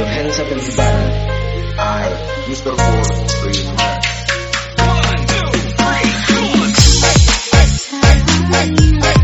your hands up everybody. I, Mr. Ford, the I, I, I, I.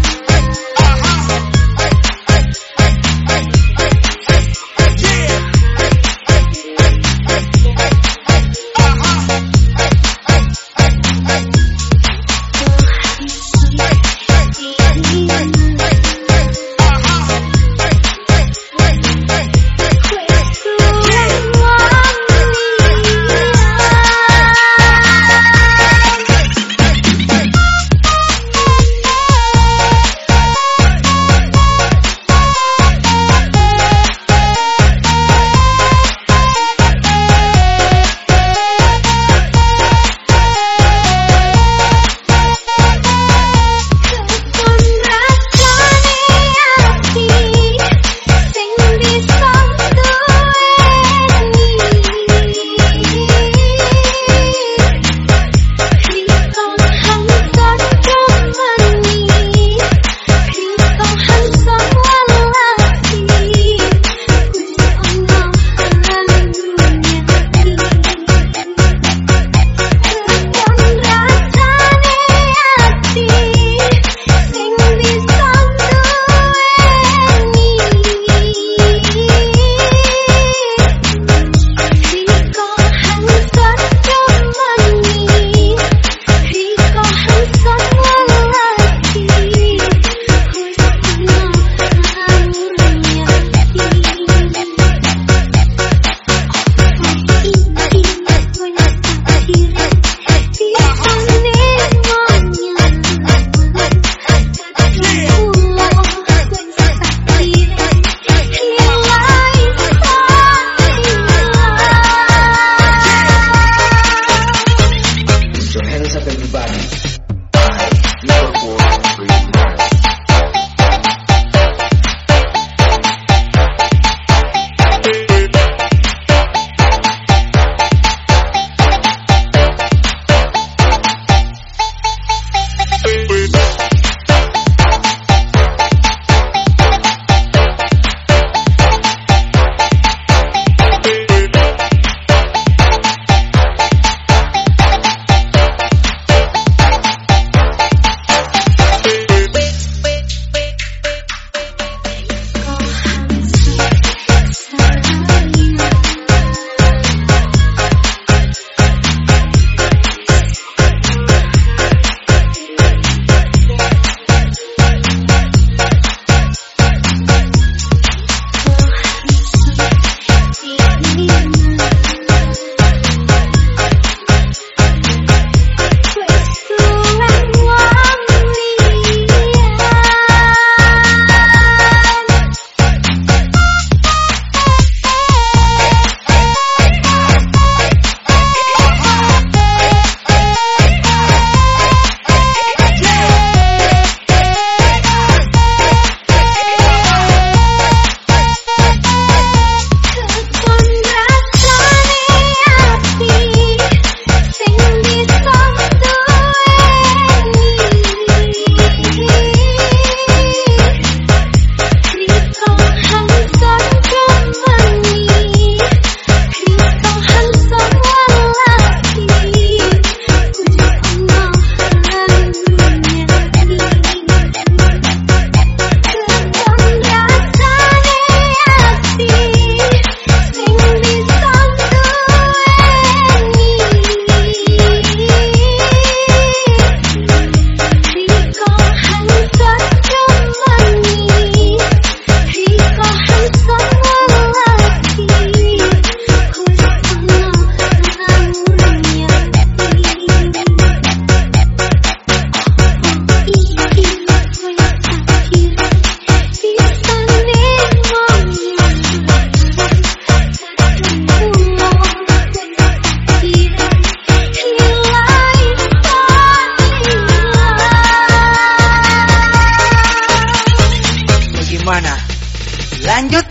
gimana? Lanjut